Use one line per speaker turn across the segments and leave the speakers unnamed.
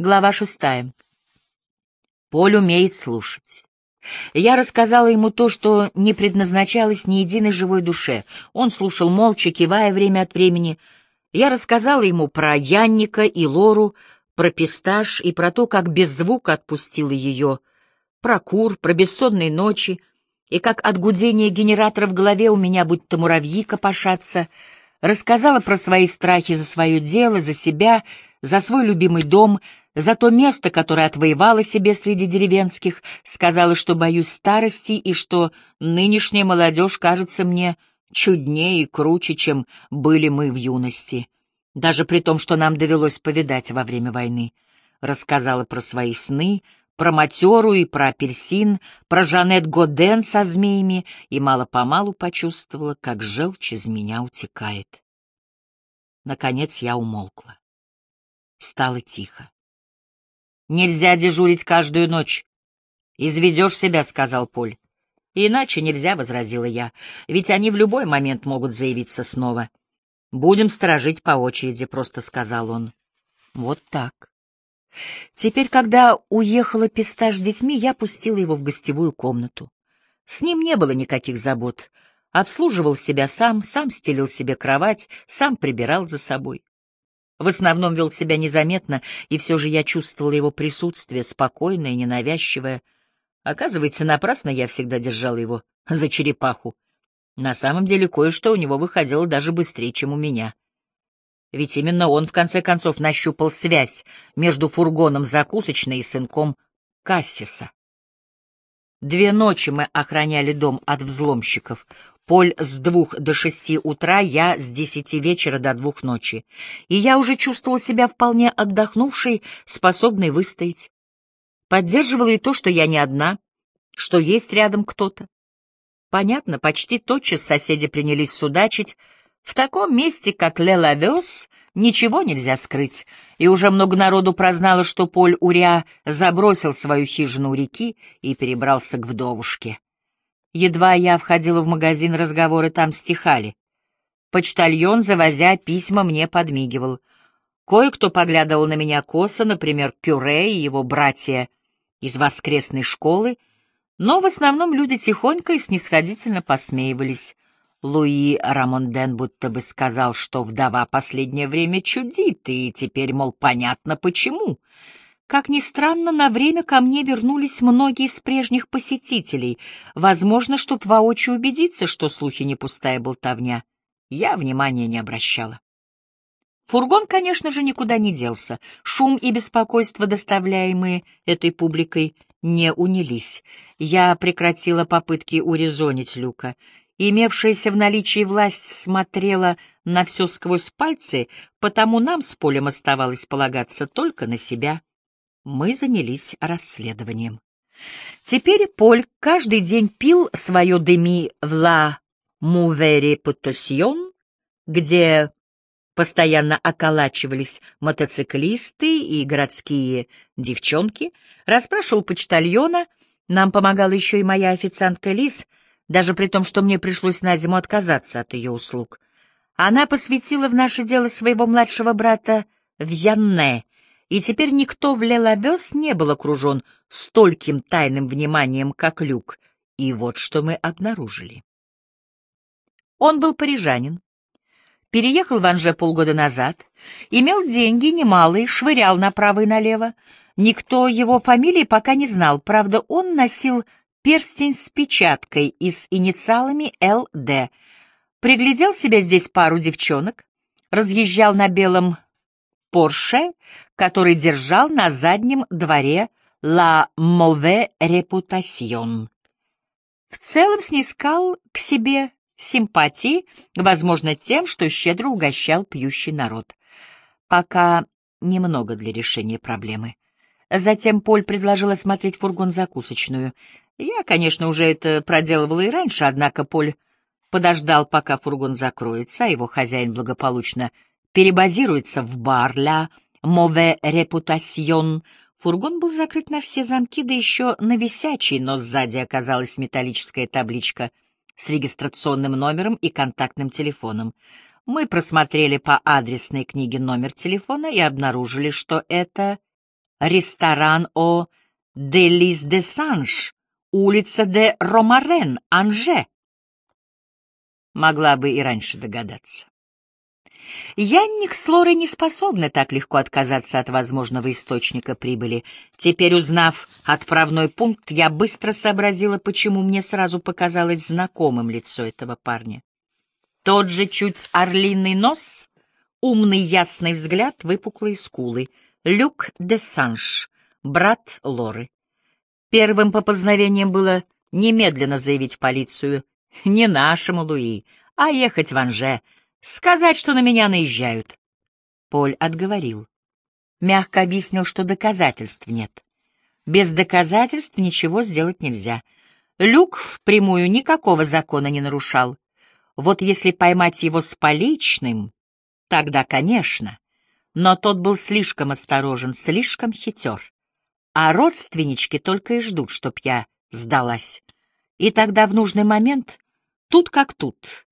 Глава шестая. Поль умеет слушать. Я рассказала ему то, что не предназначалось ни единой живой душе. Он слушал молча, кивая время от времени. Я рассказала ему про Янника и Лору, про пистаж и про то, как без звука отпустила ее, про кур, про бессонные ночи, и как от гудения генератора в голове у меня будто муравьи копошатся. Рассказала про свои страхи за свое дело, за себя, за свой любимый дом — за то место, которое отвоевала себе среди деревенских, сказала, что боюсь старости и что нынешняя молодежь кажется мне чуднее и круче, чем были мы в юности, даже при том, что нам довелось повидать во время войны. Рассказала про свои сны, про матеру и про апельсин, про Жанет Годен со змеями и мало-помалу почувствовала, как желчь из меня утекает. Наконец я умолкла. Стало тихо. Нельзя дежурить каждую ночь. Изведешь себя, — сказал Поль. Иначе нельзя, — возразила я, — ведь они в любой момент могут заявиться снова. Будем сторожить по очереди, — просто сказал он. Вот так. Теперь, когда уехала Пистаж с детьми, я пустила его в гостевую комнату. С ним не было никаких забот. Обслуживал себя сам, сам стелил себе кровать, сам прибирал за собой. В основном вел себя незаметно, и все же я чувствовала его присутствие, спокойное ненавязчивое. Оказывается, напрасно я всегда держала его за черепаху. На самом деле кое-что у него выходило даже быстрее, чем у меня. Ведь именно он, в конце концов, нащупал связь между фургоном закусочной и сынком Кассиса. Две ночи мы охраняли дом от взломщиков. Поль с двух до шести утра, я с десяти вечера до двух ночи. И я уже чувствовал себя вполне отдохнувшей, способной выстоять. Поддерживала и то, что я не одна, что есть рядом кто-то. Понятно, почти тотчас соседи принялись судачить. В таком месте, как Лелавес, ничего нельзя скрыть, и уже много народу прознало, что Поль Уря забросил свою хижину у реки и перебрался к вдовушке. Едва я входила в магазин, разговоры там стихали. Почтальон, завозя письма, мне подмигивал. Кое-кто поглядывал на меня косо, например, Пюре и его братья из воскресной школы, но в основном люди тихонько и снисходительно посмеивались. Луи Рамонден будто бы сказал, что вдова последнее время чудит, и теперь, мол, понятно почему. Как ни странно, на время ко мне вернулись многие из прежних посетителей, возможно, чтоб воочию убедиться, что слухи не пустая болтовня. Я внимания не обращала. Фургон, конечно же, никуда не делся. Шум и беспокойство, доставляемые этой публикой, не унились. Я прекратила попытки урезонить Люка. Имевшаяся в наличии власть смотрела на все сквозь пальцы, потому нам с Полем оставалось полагаться только на себя мы занялись расследованием. Теперь Поль каждый день пил свое деми в ла Мувери Путосьон, где постоянно околачивались мотоциклисты и городские девчонки, расспрашивал почтальона, нам помогала еще и моя официантка Лис, даже при том, что мне пришлось на зиму отказаться от ее услуг. Она посвятила в наше дело своего младшего брата Вьянне, и теперь никто в Лелавес не был окружен стольким тайным вниманием, как Люк, и вот что мы обнаружили. Он был парижанин, переехал в Анже полгода назад, имел деньги немалые, швырял направо и налево. Никто его фамилии пока не знал, правда, он носил перстень с печаткой и с инициалами ЛД. Приглядел себе здесь пару девчонок, разъезжал на белом Порше, который держал на заднем дворе «La Mauvaise Réputation». В целом снискал к себе симпатии, возможно, тем, что щедро угощал пьющий народ. Пока немного для решения проблемы. Затем Поль предложил осмотреть фургон-закусочную. Я, конечно, уже это проделывала и раньше, однако Поль подождал, пока фургон закроется, а его хозяин благополучно перебазируется в бар «Ля Мове Репутасьон». Фургон был закрыт на все замки, да еще на висячий, но сзади оказалась металлическая табличка с регистрационным номером и контактным телефоном. Мы просмотрели по адресной книге номер телефона и обнаружили, что это ресторан о Делис де Санж, улица де Ромарен, Анже. Могла бы и раньше догадаться. Янник с Лорой не способны так легко отказаться от возможного источника прибыли. Теперь, узнав отправной пункт, я быстро сообразила, почему мне сразу показалось знакомым лицо этого парня. Тот же чуть орлиный нос, умный ясный взгляд, выпуклые скулы. Люк де Санш, брат Лоры. Первым поползновением было немедленно заявить полицию не нашему Луи, а ехать в Анже, сказать, что на меня наезжают. Поль отговорил. Мягко объяснил, что доказательств нет. Без доказательств ничего сделать нельзя. Люк впрямую никакого закона не нарушал. Вот если поймать его с поличным, тогда, конечно. Но тот был слишком осторожен, слишком хитер. А родственнички только и ждут, чтоб я сдалась. И тогда в нужный момент тут как тут.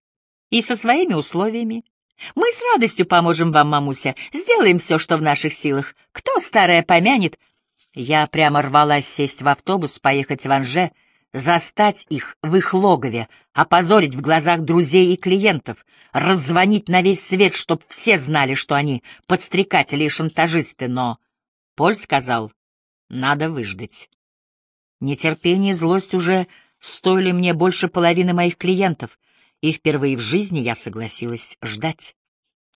И со своими условиями. Мы с радостью поможем вам, мамуся, сделаем все, что в наших силах. Кто старое помянет? Я прямо рвалась сесть в автобус, поехать в Анже, застать их в их логове, опозорить в глазах друзей и клиентов, раззвонить на весь свет, чтоб все знали, что они подстрекатели и шантажисты, но... Поль сказал, надо выждать. Нетерпение и злость уже стоили мне больше половины моих клиентов, и впервые в жизни я согласилась ждать.